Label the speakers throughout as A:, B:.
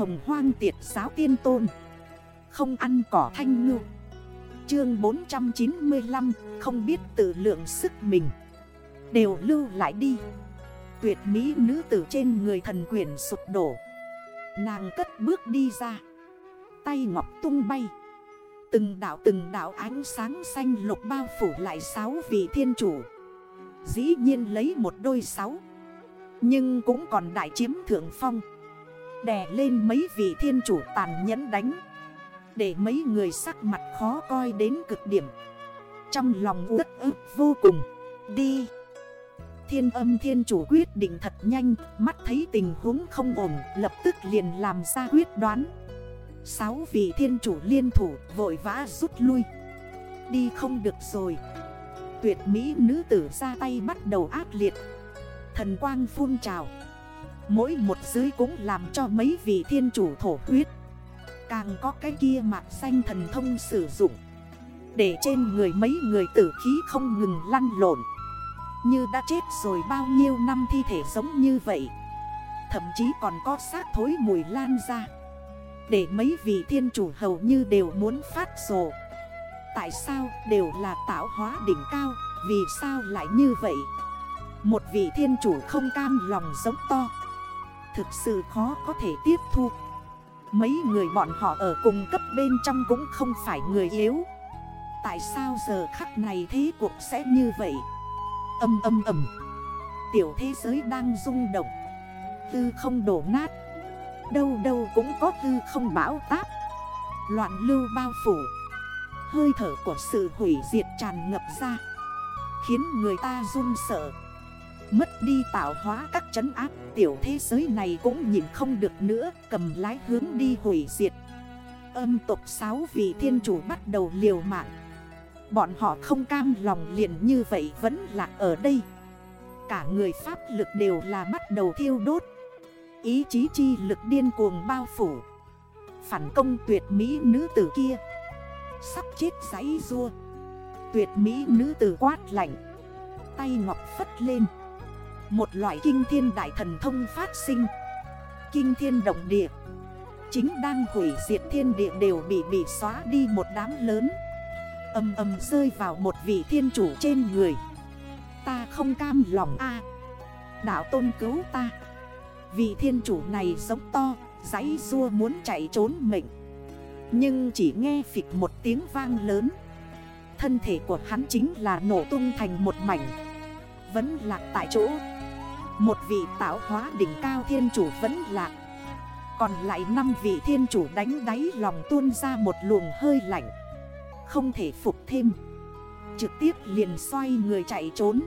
A: hồng hoang tiệt giáo tiên tôn. Không ăn cỏ thanh ngư. Chương 495 Không biết tự lượng sức mình. Đều lưu lại đi. Tuyệt mỹ nữ tử trên người thần quyển sụp đổ. Nàng cất bước đi ra. Tay ngọc tung bay. Từng đảo từng đảo ánh sáng xanh lục bao phủ lại sáu vị thiên chủ. Dĩ nhiên lấy một đôi sáu. Nhưng cũng còn đại chiếm thượng phong. Đè lên mấy vị thiên chủ tàn nhẫn đánh. Để mấy người sắc mặt khó coi đến cực điểm. Trong lòng rất ức vô cùng. Đi. Thiên âm thiên chủ quyết định thật nhanh. Mắt thấy tình huống không ổn, Lập tức liền làm ra quyết đoán. Sáu vị thiên chủ liên thủ vội vã rút lui. Đi không được rồi. Tuyệt mỹ nữ tử ra tay bắt đầu ác liệt. Thần quang phun trào. Mỗi một dưới cũng làm cho mấy vị thiên chủ thổ huyết. Càng có cái kia mạc xanh thần thông sử dụng. Để trên người mấy người tử khí không ngừng lăn lộn. Như đã chết rồi bao nhiêu năm thi thể giống như vậy. Thậm chí còn có xác thối mùi lan ra. Để mấy vị thiên chủ hầu như đều muốn phát rồ. Tại sao đều là tạo hóa đỉnh cao? Vì sao lại như vậy? Một vị thiên chủ không cam lòng giống to. Thực sự khó có thể tiếp thu. Mấy người bọn họ ở cùng cấp bên trong cũng không phải người yếu. Tại sao giờ khắc này thế cuộc sẽ như vậy? Âm âm âm. Tiểu thế giới đang rung động. Tư không đổ nát. Đâu đâu cũng có tư không bão táp. Loạn lưu bao phủ. Hơi thở của sự hủy diệt tràn ngập ra. Khiến người ta run sợ. Mất đi tạo hóa các trấn áp. Tiểu thế giới này cũng nhìn không được nữa, Cầm lái hướng đi hủy diệt. Âm tục sáu vị thiên chủ bắt đầu liều mạng. Bọn họ không cam lòng liền như vậy vẫn lạc ở đây. Cả người pháp lực đều là bắt đầu thiêu đốt. Ý chí chi lực điên cuồng bao phủ. Phản công tuyệt mỹ nữ tử kia. Sắp chết giấy rua. Tuyệt mỹ nữ tử quát lạnh. Tay ngọc phất lên. Một loại kinh thiên đại thần thông phát sinh. Kinh thiên động địa. Chính đang hủy diệt thiên địa đều bị bị xóa đi một đám lớn. Âm âm rơi vào một vị thiên chủ trên người. Ta không cam lòng a. Đạo tôn cứu ta. Vị thiên chủ này giống to Giấy rua muốn chạy trốn mình Nhưng chỉ nghe phịch một tiếng vang lớn. Thân thể của hắn chính là nổ tung thành một mảnh. Vẫn lạc tại chỗ. Một vị tạo hóa đỉnh cao thiên chủ vẫn lạc Còn lại 5 vị thiên chủ đánh đáy lòng tuôn ra một luồng hơi lạnh. Không thể phục thêm. Trực tiếp liền xoay người chạy trốn.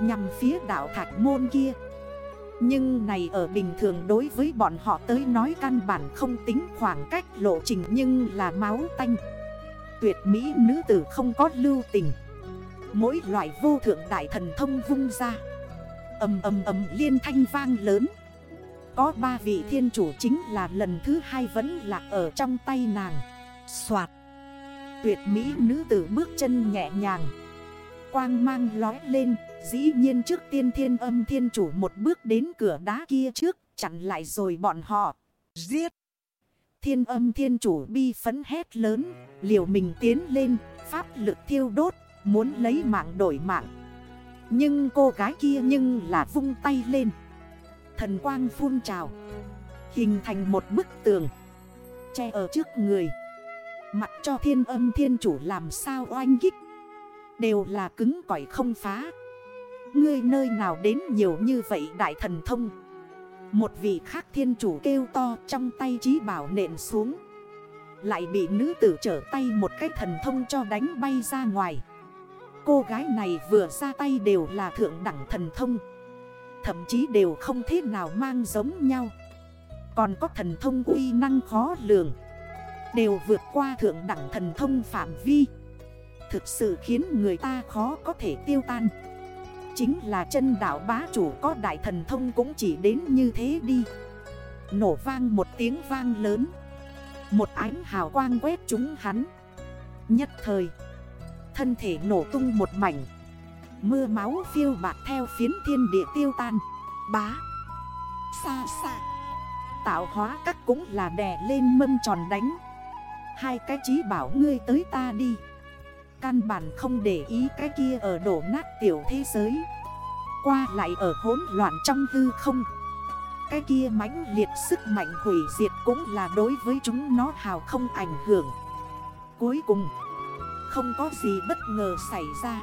A: Nhằm phía đảo thạch môn kia. Nhưng này ở bình thường đối với bọn họ tới nói căn bản không tính khoảng cách lộ trình nhưng là máu tanh. Tuyệt mỹ nữ tử không có lưu tình. Mỗi loại vô thượng đại thần thông vung ra. Âm âm âm liên thanh vang lớn Có ba vị thiên chủ chính là lần thứ hai vẫn lạc ở trong tay nàng Xoạt Tuyệt mỹ nữ tử bước chân nhẹ nhàng Quang mang lói lên Dĩ nhiên trước tiên thiên âm thiên chủ một bước đến cửa đá kia trước chặn lại rồi bọn họ. Giết! Thiên âm thiên chủ bi phấn hét lớn, liều mình tiến lên, pháp lực thiêu đốt, muốn lấy mạng đổi mạng. Nhưng cô gái kia nhưng là vung tay lên. Thần quang phun trào, hình thành một bức tường, che ở trước người. Mặt cho thiên âm thiên chủ làm sao oanh kích, đều là cứng cỏi không phá. Ngươi nơi nào đến nhiều như vậy đại thần thông Một vị khác thiên chủ kêu to trong tay trí bảo nện xuống Lại bị nữ tử trở tay một cái thần thông cho đánh bay ra ngoài Cô gái này vừa ra tay đều là thượng đẳng thần thông. Thậm chí đều không thế nào mang giống nhau. Còn có thần thông uy năng khó lường. Đều vượt qua thượng đẳng thần thông phạm vi. Thực sự khiến người ta khó có thể tiêu tan. Chính là chân đảo bá chủ có đại thần thông cũng chỉ đến như thế đi. Nổ vang một tiếng vang lớn. Một ánh hào quang quét chúng hắn. Nhất thời Thân thể nổ tung một mảnh. Mưa máu phiêu bạc theo phiến thiên địa tiêu tan. Bá. Xa xa Tạo hóa các cũng là đè lên mâm tròn đánh. Hai cái chí bảo ngươi tới ta đi. Căn bản không để ý cái kia ở đổ nát tiểu thế giới. Qua lại ở hỗn loạn trong hư không. Cái kia mãnh liệt sức mạnh hủy diệt cũng là đối với chúng nó hào không ảnh hưởng. Cuối cùng không có gì bất ngờ xảy ra.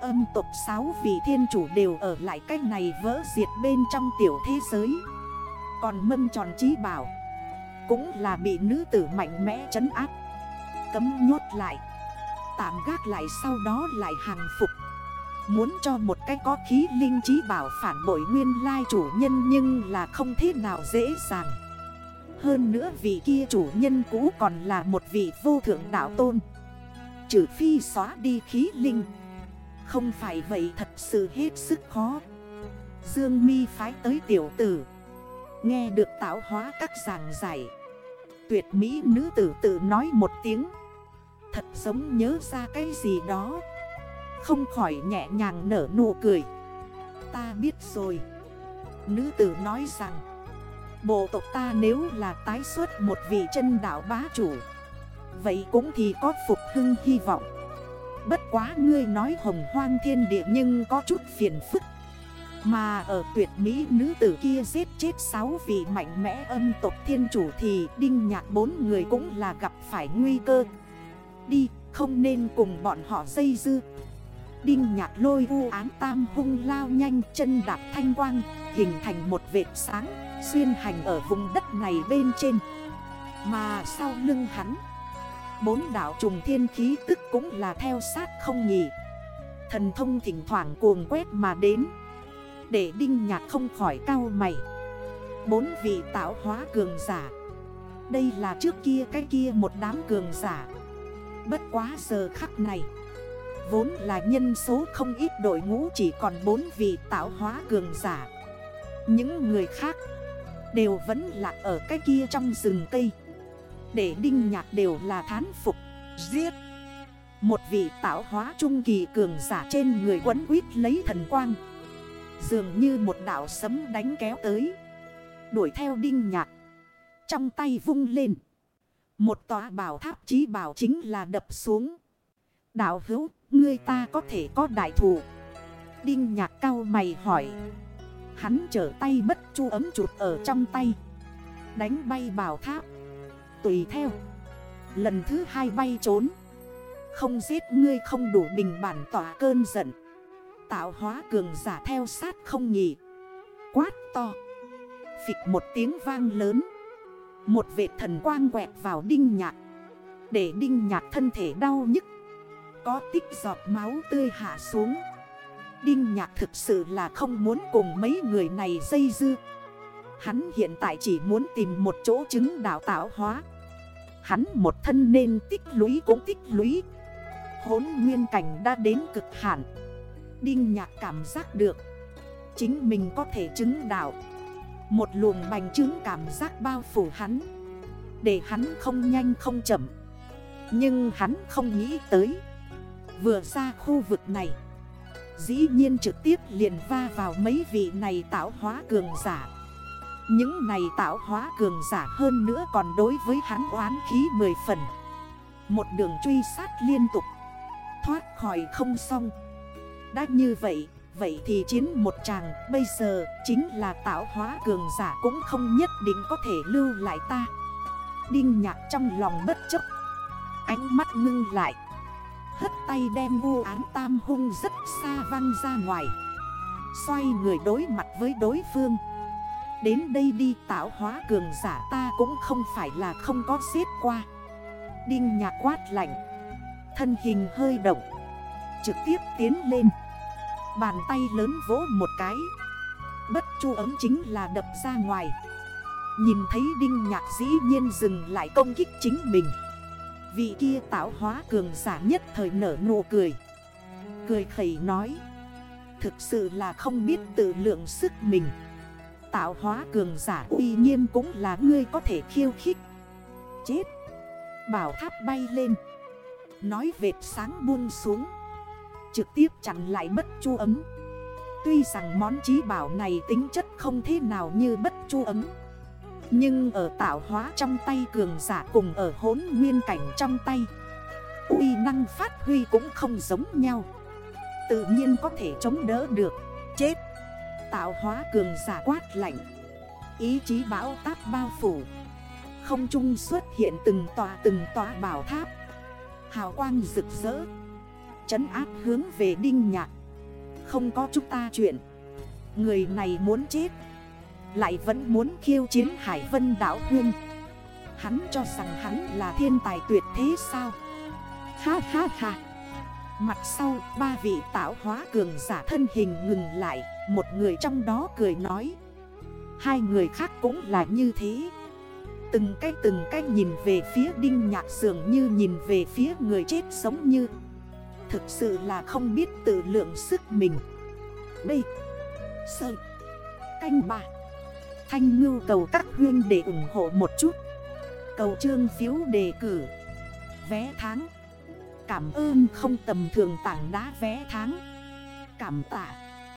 A: Âm tộc 6 vị thiên chủ đều ở lại cách này vỡ diệt bên trong tiểu thế giới. Còn mâm tròn trí bảo, Cũng là bị nữ tử mạnh mẽ trấn áp. Cấm nhốt lại, Tạm gác lại sau đó lại hàng phục. Muốn cho một cái có khí linh trí bảo phản bội nguyên lai chủ nhân nhưng là không thế nào dễ dàng. Hơn nữa vị kia chủ nhân cũ còn là một vị vô thượng đạo tôn. Trừ phi xóa đi khí linh. Không phải vậy thật sự hết sức khó. Dương mi phái tới tiểu tử. Nghe được tạo hóa các giảng giải. Tuyệt mỹ nữ tử tự nói một tiếng. Thật giống nhớ ra cái gì đó. Không khỏi nhẹ nhàng nở nụ cười. Ta biết rồi. Nữ tử nói rằng, Bộ tộc ta nếu là tái xuất một vị chân đảo bá chủ Vậy cũng thì có phục hưng hy vọng. Bất quá ngươi nói hồng hoang thiên địa nhưng có chút phiền phức. Mà ở tuyệt mỹ nữ tử kia giết chết 6 vị mạnh mẽ âm tộc thiên chủ Thì đinh nhạc bốn người cũng là gặp phải nguy cơ. Đi, không nên cùng bọn họ dây dư. Đinh nhạc lôi u án tam hung lao nhanh chân đạp thanh quang, Hình thành một vệt sáng, Xuyên hành ở vùng đất này bên trên. Mà sau lưng hắn Bốn đảo trùng thiên khí tức cũng là theo sát không nhỉ Thần thông thỉnh thoảng cuồng quét mà đến, Để đinh nhạc không khỏi cao mày. Bốn vị tạo hóa cường giả. Đây là trước kia cái kia một đám cường giả. Bất quá giờ khắc này, Vốn là nhân số không ít đội ngũ chỉ còn bốn vị tạo hóa cường giả. Những người khác đều vẫn là ở cái kia trong rừng cây. Để đinh nhạc đều là thán phục Giết Một vị tạo hóa trung kỳ cường giả trên người quấn quýt lấy thần quang Dường như một đảo sấm đánh kéo tới Đuổi theo đinh nhạc Trong tay vung lên một tòa bảo tháp chí bảo chính là đập xuống. Đạo hữu, ngươi ta có thể có đại thủ. Đinh nhạc cao mày hỏi. Hắn trở tay bất chu ấm chụp ở trong tay. Đánh bay bảo tháp. Tùy theo. Lần thứ hai bay trốn. Không giết ngươi không đủ bình bản tỏa cơn giận. Tạo hóa cường giả theo sát không nhỉ. Quát to. Phịch một tiếng vang lớn. Một vệ thần quang quẹt vào đinh nhạc Để đinh nhạc thân thể đau nhức Có tích giọt máu tươi hạ xuống Đinh nhạc thực sự là không muốn cùng mấy người này dây dư Hắn hiện tại chỉ muốn tìm một chỗ chứng đảo tạo hóa Hắn một thân nên tích lũy cũng tích lũy. Hốn nguyên cảnh đã đến cực hạn. Đinh nhạc cảm giác được. Chính mình có thể chứng đạo. Một luồng bành trướng cảm giác bao phủ hắn. Để hắn không nhanh không chậm. Nhưng hắn không nghĩ tới. Vừa ra khu vực này. Dĩ nhiên trực tiếp liền va vào mấy vị này tạo hóa cường giả. Những này tạo hóa cường giả hơn nữa còn đối với hắn oán khí mười phần. Một đường truy sát liên tục. Thoát khỏi không xong. Đã như vậy Vậy thì chiến một chàng bây giờ chính là tạo hóa cường giả cũng không nhất định có thể lưu lại ta. Đinh nhạc trong lòng bất chấp. Ánh mắt ngưng lại. Hất tay đem vô án tam hung rất xa văng ra ngoài. Xoay người đối mặt với đối phương. Đến đây đi tạo hóa cường giả ta cũng không phải là không có xếp qua. Đinh nhạc quát lạnh. Thân hình hơi động. Trực tiếp tiến lên. Bàn tay lớn vỗ một cái. Bất chu ấm chính là đập ra ngoài. Nhìn thấy đinh nhạc dĩ nhiên dừng lại công kích chính mình. Vị kia tạo hóa cường giả nhất thời nở nụ cười. Cười khẩy nói. Thực sự là không biết tự lượng sức mình. Tạo hóa cường giả uy nghiêm cũng là ngươi có thể khiêu khích. Chết. Bảo tháp bay lên. Nói vệt sáng buông xuống. Trực tiếp chặn lại bất chu ấm. Tuy rằng món trí bảo này tính chất không thế nào như bất chu ấm. Nhưng ở tạo hóa trong tay cường giả cùng ở hốn nguyên cảnh trong tay, uy năng phát huy cũng không giống nhau. Tự nhiên có thể chống đỡ được. Tạo hóa cường giả quát lạnh. Ý chí bão táp bao phủ. Không trung xuất hiện từng tòa từng tòa bảo tháp. Hào quang rực rỡ. Chấn áp hướng về đinh nhạc. Không có chúng ta chuyện. Người này muốn chết. Lại vẫn muốn khiêu chiến Hải Vân Đảo Huyên Hắn cho rằng hắn là thiên tài tuyệt thế sao? Ha ha ha. Mặt sau, ba vị tạo hóa cường giả thân hình ngừng lại. Một người trong đó cười nói. Hai người khác cũng là như thế. Từng cái từng cái nhìn về phía đinh nhạc dường như nhìn về phía người chết sống như. Thực sự là không biết tự lượng sức mình. B. Sơ Canh bà Thanh ngưu cầu các huyên để ủng hộ một chút. Cầu trương phiếu đề cử. Vé tháng. Cảm ơn không tầm thường tảng đá vé tháng. Cảm tạ.